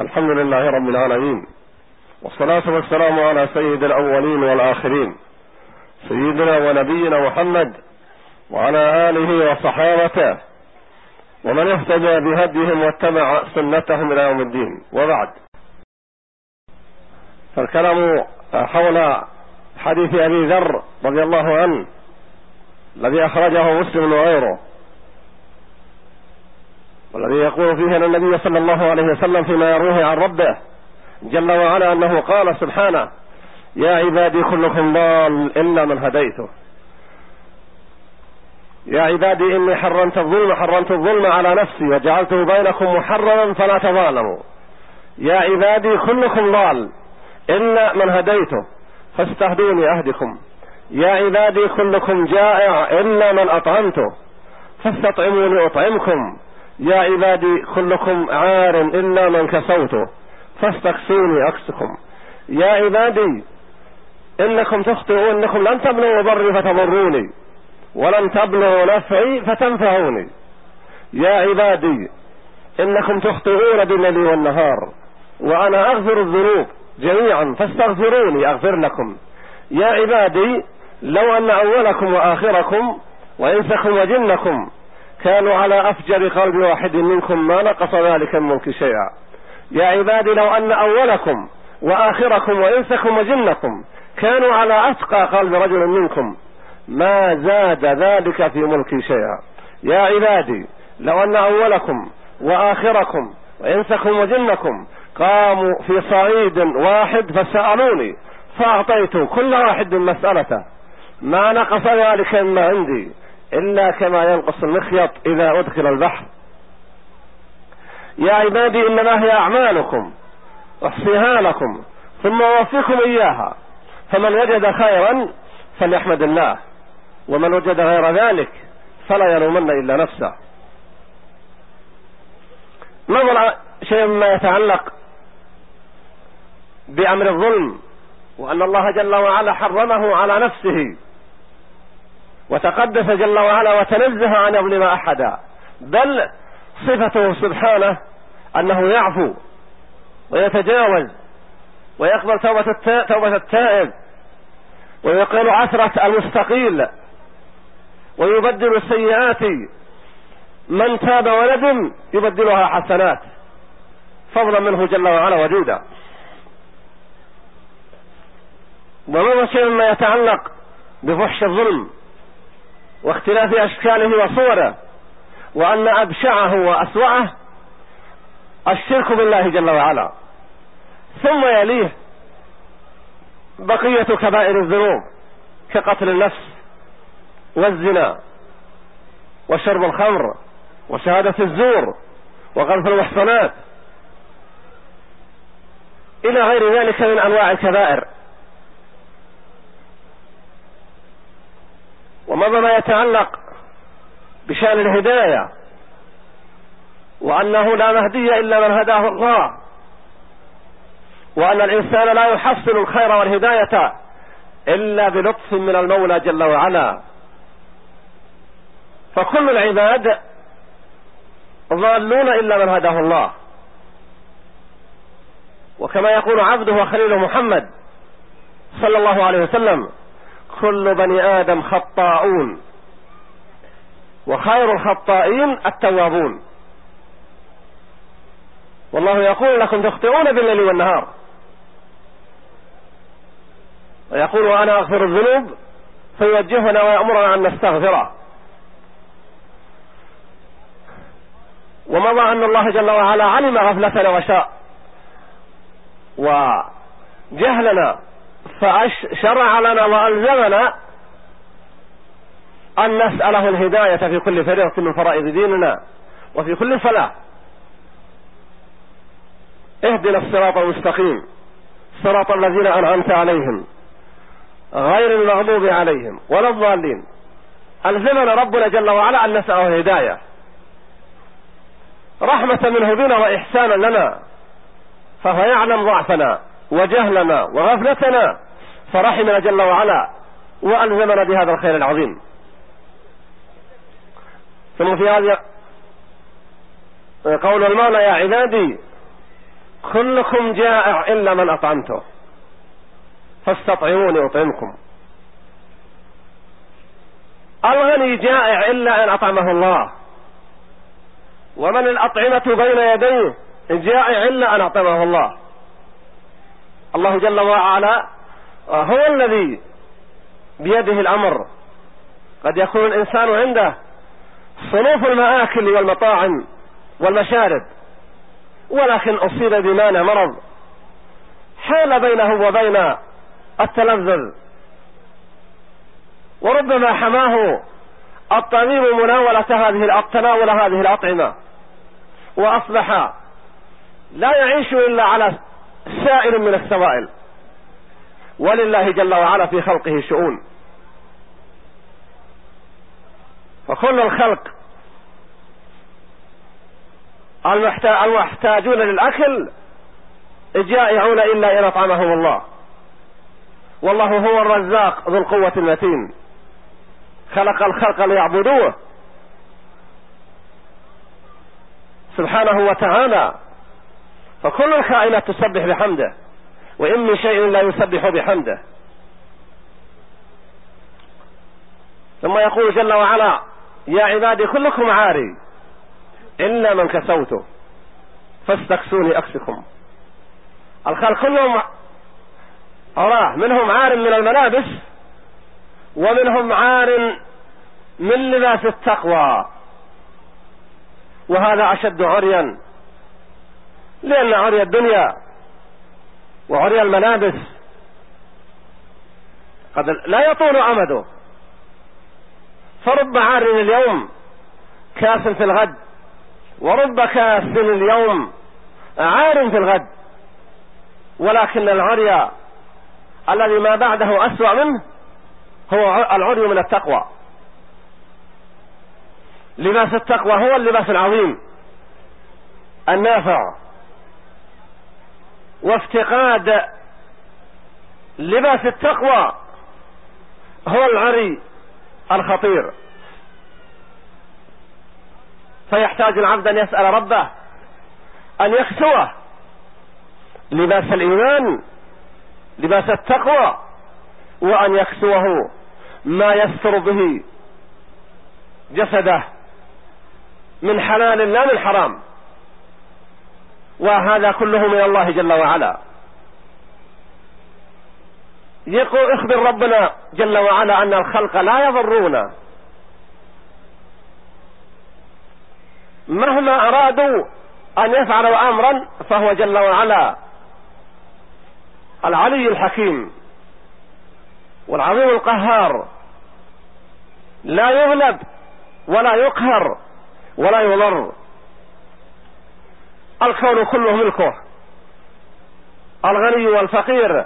الحمد لله رب العالمين والصلاة والسلام على سيد الأولين والآخرين سيدنا ونبينا محمد وعلى آله وصحابته ومن اهتدى بهديهم واتبع سنتهم إلى يوم الدين. وبعد فالكلام حول حديث أبي ذر رضي الله عنه الذي أخرجه مسلم وغيره. والذي يقول فيه أن النبي صلى الله عليه وسلم فيما يرويه عن ربه جل وعلا أنه قال سبحانه يا عبادي كلكم ضال إلا من هديته. يا عبادي إني حرمت الظلم حرمت الظلم على نفسي وجعلته بينكم محرما فلا تظالموا. يا عبادي كلكم ضال إلا من هديته فاستهدوني أهدكم يا عبادي كلكم جائع إلا من أطعمته فاستطعموني أطعمكم. يا عبادي كلكم عار إلا من كسوته. فاستكسوني أكسكم يا عبادي إنكم تخطئون إنكم لن تبلغوا ضري فتضروني. ولن تبلغوا نفعي فتنفعوني. يا عبادي إنكم تخطئون بالليل والنهار. وأنا أغفر الذنوب جميعا فاستغفروني أغفر لكم. يا عبادي لو أن أولكم وآخركم وإنسكم وجنكم كانوا على أفجر قلب واحد منكم ما نقص ذلك الملك شيئا. يا عبادي لو أن أولكم وآخركم وإنسكم وجنكم كانوا على أتقى قلب رجل منكم ما زاد ذلك في ملكي شيئا. يا عبادي لو أن أولكم وآخركم وإنسكم وجنكم قاموا في صعيد واحد فسألوني فأعطيت كل واحد مسألته. ما نقص ذلك مما عندي. إلا كما ينقص المخيط إذا أدخل البحر. يا عبادي إنما هي أعمالكم أحصيها لكم ثم أوفيكم إياها. فمن وجد خيرا فليحمد الله ومن وجد غير ذلك فلا يلومن إلا نفسه. نظر شيء ما يتعلق بأمر الظلم؟ وأن الله جل وعلا حرمه على نفسه. وتقدس جل وعلا وتنزه عن يظلم أحدا. بل صفته سبحانه أنه يعفو ويتجاوز ويقبل توبة, التا... توبة التائب ويقل عثرة المستقيل ويبدل السيئات. من تاب وندم يبدلها حسنات. فضلا منه جل وعلا وجودا ومن شيء ما يتعلق بفحش الظلم واختلاف أشكاله وصوره وأن أبشعه وأسوأه الشرك بالله جل وعلا. ثم يليه بقية كبائر الذنوب كقتل النفس والزنا وشرب الخمر وشهادة الزور وقذف المحصنات. إلى غير ذلك من أنواع الكبائر. ومضى ما يتعلق بشأن الهداية؟ وأنه لا مهدي إلا من هداه الله. وأن الإنسان لا يحصل الخير والهداية إلا بلطف من المولى جل وعلا. فكل العباد ضالون إلا من هداه الله. وكما يقول عبده وخليله محمد صلى الله عليه وسلم كل بني آدم خطاؤون. وخير الخطائين التوابون. والله يقول لكم تخطئون بالليل والنهار. ويقول وأنا أغفر الذنوب فيوجهنا ويأمرنا أن نستغفره. ومضى أن الله جل وعلا علم غفلتنا وشاء. وجهلنا فشرع لنا وألزمنا أن نسأله الهداية في كل فريضة من فرائض ديننا وفي كل صلاة. اهدنا الصراط المستقيم. صراط الذين أنعمت عليهم. غير المغضوب عليهم ولا الضالين. ألزمنا ربنا جل وعلا أن نسأله الهداية. رحمة منه بنا وإحسانا لنا. فهو يعلم ضعفنا. وجهلنا وغفلتنا فرحمنا جل وعلا وألزمنا بهذا الخير العظيم. ثم في هذا قول المولى يا عبادي كلكم جائع إلا من أطعمته فاستطعموني أطعمكم. الغني جائع إلا أن أطعمه الله. ومن الأطعمة بين يديه جائع إلا أن أطعمه الله. الله جل وعلا هو الذي بيده الأمر. قد يكون الإنسان عنده صنوف المآكل والمطاعم والمشارب ولكن أصيب بمانع مرض. حال بينه وبين التلذذ وربما حماه الطبيب مناولة هذه تناول هذه الأطعمة وأصبح لا يعيش إلا على سائر من السوائل. ولله جل وعلا في خلقه شؤون. فكل الخلق المحتاجون للأكل جائعون إلا إن أطعمهم الله. والله هو الرزاق ذو القوة المتين. خلق الخلق ليعبدوه. سبحانه وتعالى فكل الكائنات تسبح بحمده وإن من شيء لا يسبح بحمده. ثم يقول جل وعلا يا عبادي كلكم عاري إلا من كسوته فاستكسوني أكسكم. الخلق كلهم عراه منهم عار من الملابس ومنهم عار من لباس التقوى. وهذا أشد عريا لأن عري الدنيا وعري الملابس قد لا يطول أمده فرب عار اليوم كاس في الغد ورب كاس اليوم عار في الغد. ولكن العري الذي ما بعده أسوأ منه هو العري من التقوى. لباس التقوى هو اللباس العظيم النافع. وافتقاد لباس التقوى هو العري الخطير. فيحتاج العبد أن يسأل ربه أن يكسوه لباس الإيمان لباس التقوى وأن يكسوه ما يستر به جسده من حلال لا من حرام. وهذا كله من الله جل وعلا. يقول اخبر ربنا جل وعلا أن الخلق لا يضرون. مهما أرادوا أن يفعلوا أمرا فهو جل وعلا العلي الحكيم والعظيم القهار. لا يغلب ولا يقهر ولا يضر. الكون كله ملكه. الغني والفقير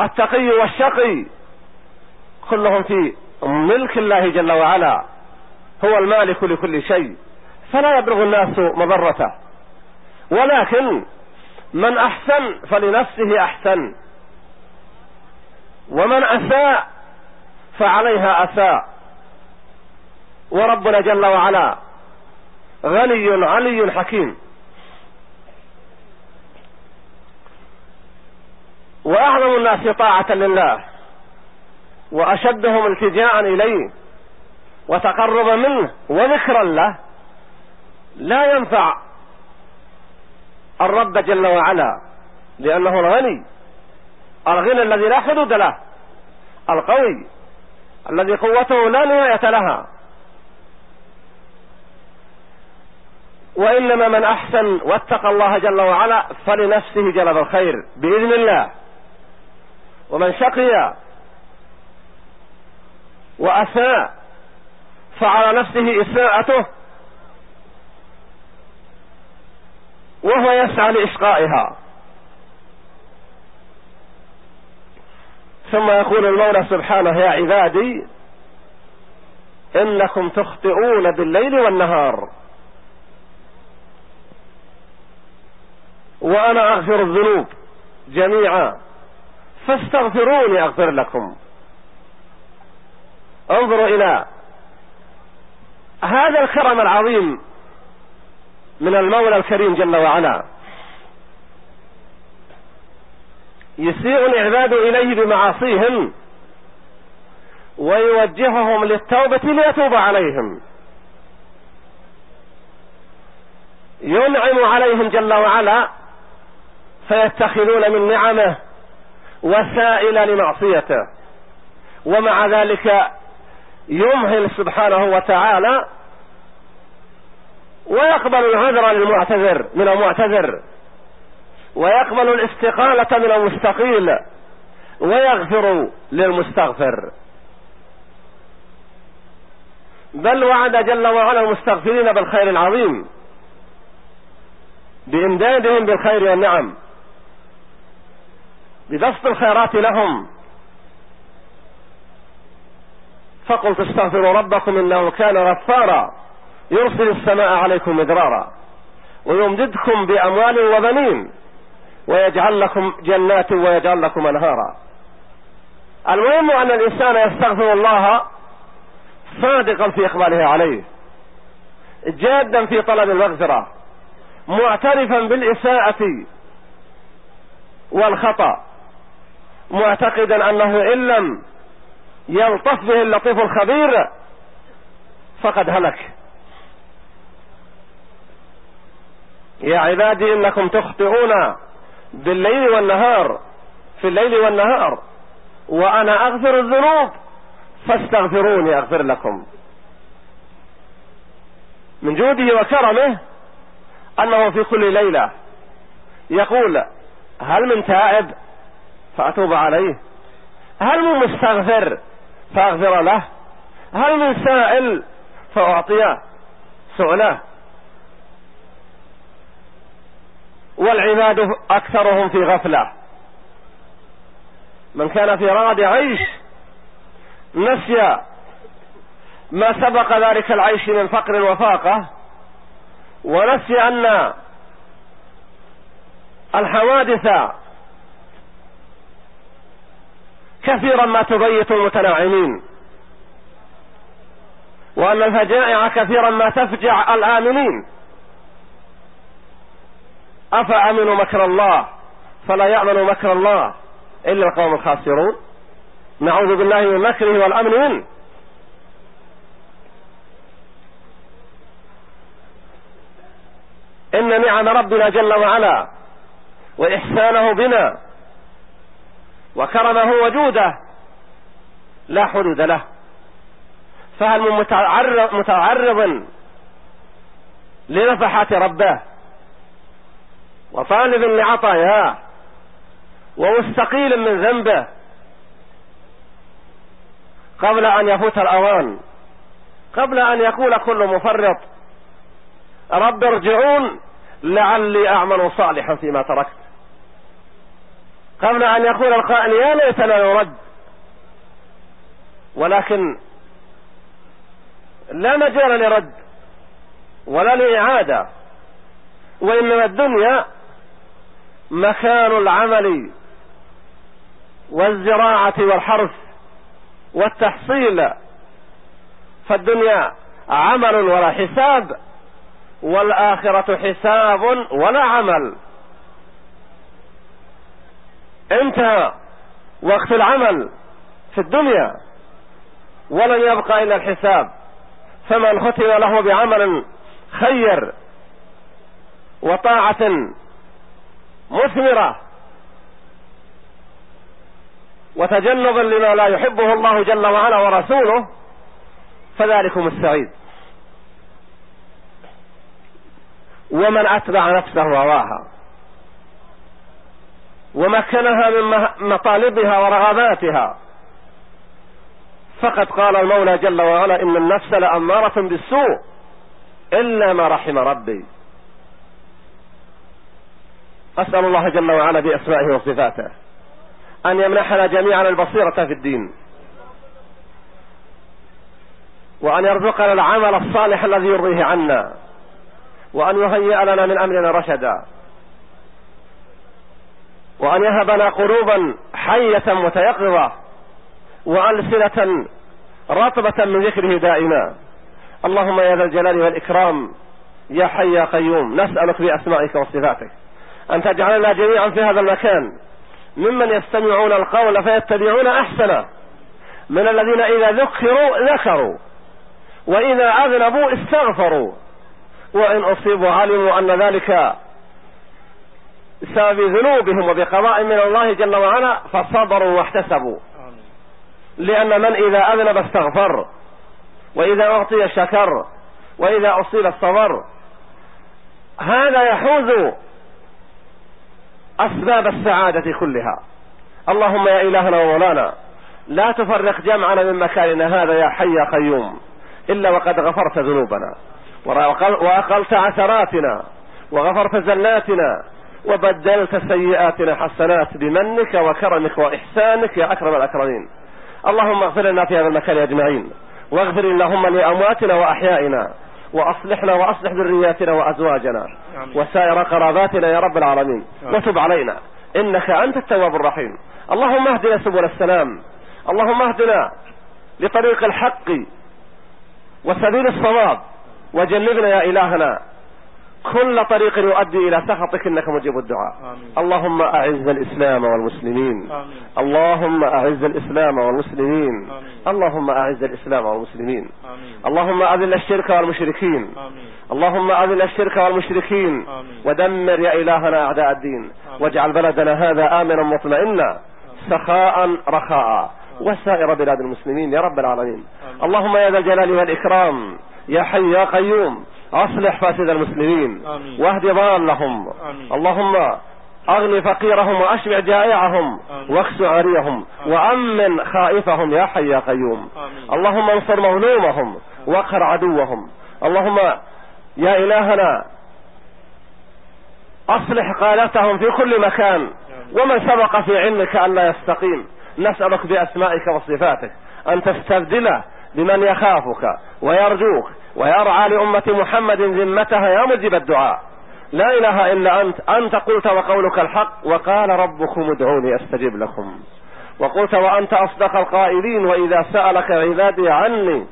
التقي والشقي كلهم في ملك الله جل وعلا هو المالك لكل شيء. فلا يبلغ الناس مضرته. ولكن من أحسن فلنفسه أحسن. ومن أساء فعليها أساء. وربنا جل وعلا غني علي حكيم. وأعظم الناس طاعة لله وأشدهم التجاء إليه وتقربا منه وذكرا له لا ينفع الرب جل وعلا لأنه الغني الغنى الذي لا حدود له القوي الذي قوته لا نهاية لها. وإنما من أحسن واتقى الله جل وعلا فلنفسه جلب الخير بإذن الله. ومن شقي وأساء فعلى نفسه إساءته وهو يسعى لإشقائها. ثم يقول المولى سبحانه يا عبادي إنكم تخطئون بالليل والنهار. وأنا أغفر الذنوب جميعا. فاستغفروني أغفر لكم. انظروا إلى هذا الكرم العظيم من المولى الكريم جل وعلا. يسيء العباد إليه بمعاصيهم ويوجههم للتوبة ليتوب عليهم. ينعم عليهم جل وعلا فيتخذون من نعمه وسائل لمعصيته. ومع ذلك يمهل سبحانه وتعالى ويقبل العذر للمعتذر من المعتذر ويقبل الاستقالة من المستقيل ويغفر للمستغفر. بل وعد جل وعلا المستغفرين بالخير العظيم بإمدادهم بالخير والنعم. ببسط الخيرات لهم. فقلت استغفروا ربكم إنه كان غفارا. يرسل السماء عليكم مدرارا. ويمددكم بأموال وبنين. ويجعل لكم جنات ويجعل لكم أنهارا. المهم أن الإنسان يستغفر الله صادقا في إقباله عليه. جادا في طلب المغفرة. معترفا بالإساءة والخطأ. معتقدا أنه إن لم يلطف به اللطيف الخبير فقد هلك. يا عبادي إنكم تخطئون بالليل والنهار في الليل والنهار وأنا أغفر الذنوب فاستغفروني أغفر لكم. من جوده وكرمه أنه في كل ليلة يقول هل من تائب؟ فأتوب عليه. هل من مستغفر فأغفر له؟ هل من سائل فاعطيه سؤله؟ والعباد أكثرهم في غفلة. من كان في رغد عيش نسي ما سبق ذلك العيش من فقر وفاقة ونسي أن الحوادث كثيرا ما تبيت المتناعمين وأن الفجائع كثيرا ما تفجع الآمنين. أفأمنوا مكر الله؟ فلا يأمن مكر الله إلا القوم الخاسرون. نعوذ بالله من مكره والأمن منه. إن نعم ربنا جل وعلا وإحسانه بنا وكرمه وجوده لا حدود له. فهل من متعرض, متعرض لنفحات ربه؟ وطالب لعطاياه ومستقيل من ذنبه؟ قبل أن يفوت الأوان قبل أن يقول كل مفرط رب ارجعون لعلي أعمل صالحا فيما تركت. قبل أن يقول القائل يا ليتنا نرد ولكن لا مجال لرد ولا لإعادة وإنما الدنيا مكان العمل والزراعة والحرث والتحصيل. فالدنيا عمل ولا حساب والآخرة حساب ولا عمل. انتهى وقت العمل في الدنيا ولن يبقى إلا الحساب. فمن ختم له بعمل خير وطاعة مثمرة وتجنبا لما لا يحبه الله جل وعلا ورسوله فذلكم السعيد. ومن أتبع نفسه هواها. ومكنها من مطالبها ورغباتها. فقد قال المولى جل وعلا إن النفس لأمارة بالسوء إلا ما رحم ربي. أسأل الله جل وعلا بأسمائه وصفاته أن يمنحنا جميعا البصيرة في الدين. وأن يرزقنا العمل الصالح الذي يرضيه عنا. وأن يهيئ لنا من أمرنا رشدا. وأن يهبنا قلوبا حية متيقظة وألسنة رطبة من ذكره دائما. اللهم يا ذا الجلال والإكرام يا حي يا قيوم نسألك بأسمائك وصفاتك أن تجعلنا جميعا في هذا المكان. ممن يستمعون القول فيتبعون أحسنه من الذين إذا ذكروا ذكروا. وإذا أذنبوا استغفروا. وإن أصيبوا علموا أن ذلك بسبب ذنوبهم وبقضاء من الله جل وعلا فصبروا واحتسبوا. لأن من إذا أذنب استغفر وإذا أعطي شكر وإذا أصيب الصبر. هذا يحوز أسباب السعادة كلها. اللهم يا إلهنا ومولانا لا تفرق جمعنا من مكاننا هذا يا حي يا قيوم إلا وقد غفرت ذنوبنا. وأقلت عثراتنا وغفرت زلاتنا وبدلت سيئاتنا حسنات بمنك وكرمك وإحسانك يا أكرم الأكرمين. اللهم اغفر لنا في هذا المكان أجمعين. واغفر اللهم لأمواتنا وأحيائنا وأصلحنا وأصلح ذرياتنا وأزواجنا وسائر قراباتنا يا رب العالمين. وتب علينا. إنك أنت التواب الرحيم. اللهم اهدنا سبل السلام. اللهم اهدنا لطريق الحق وسبيل الصواب. وجنبنا يا إلهنا. كل طريق يؤدي إلى سخطك إنك مجيب الدعاء آمين. اللهم أعز الإسلام والمسلمين آمين. اللهم أعز الإسلام والمسلمين آمين. اللهم أعز الإسلام والمسلمين آمين. اللهم أذل الشرك والمشركين آمين. اللهم أذل الشرك والمشركين آمين. ودمر يا إلهنا أعداء الدين آمين. واجعل بلدنا هذا آمنا مطمئنا سخاء رخاء وسائر بلاد المسلمين يا رب العالمين آمين. اللهم يا ذا الجلال والإكرام يا حي يا قيوم أصلح فاسد المسلمين. آمين. واهد ضالهم آمين. اللهم أغني فقيرهم وأشبع جائعهم واكس عريهم وأمن خائفهم يا حي يا قيوم. آمين. اللهم انصر مظلومهم واقهر عدوهم. اللهم يا إلهنا أصلح قادتهم في كل مكان. ومن سبق في علمك أن لا يستقيم. نسألك بأسمائك وصفاتك أن تستبدله بمن يخافك ويرجوك ويرعى لأمة محمد ذمتها يا مجيب الدعاء. لا إله إلا أنت أنت قلت وقولك الحق وقال ربكم ادعوني أستجب لكم. وقلت وأنت أصدق القائلين وإذا سألك عبادي عني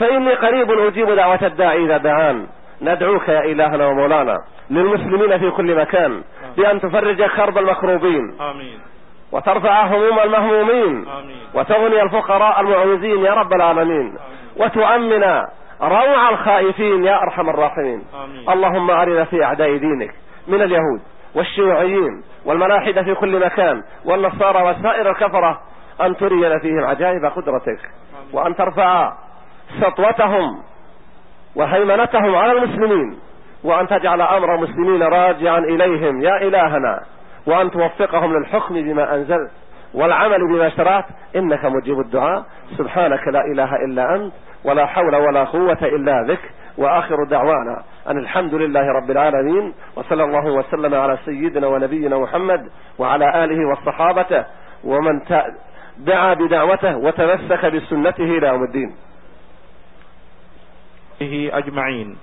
فإني قريب أجيب دعوة الداعي إذا دعان. ندعوك يا إلهنا ومولانا للمسلمين في كل مكان بأن تفرج كرب المكروبين. آمين. وترفع هموم المهمومين آمين وتغني الفقراء المعوزين يا رب العالمين آمين وتؤمن روع الخائفين يا أرحم الراحمين آمين. اللهم أرنا في أعداء دينك من اليهود والشيوعيين والملاحدة في كل مكان والنصارى وسائر الكفرة أن ترينا فيهم عجائب قدرتك آمين. وأن ترفع سطوتهم وهيمنتهم على المسلمين وأن تجعل أمر المسلمين راجعا إليهم يا إلهنا وأن توفقهم للحكم بما أنزلت والعمل بما شرعت إنك مجيب الدعاء. سبحانك لا إله إلا أنت ولا حول ولا قوة إلا بك وآخر دعوانا أن الحمد لله رب العالمين وصلى الله وسلم على سيدنا ونبينا محمد وعلى آله والصحابة ومن دعا بدعوته وتمسك بسنته إلى يوم الدين. أجمعين.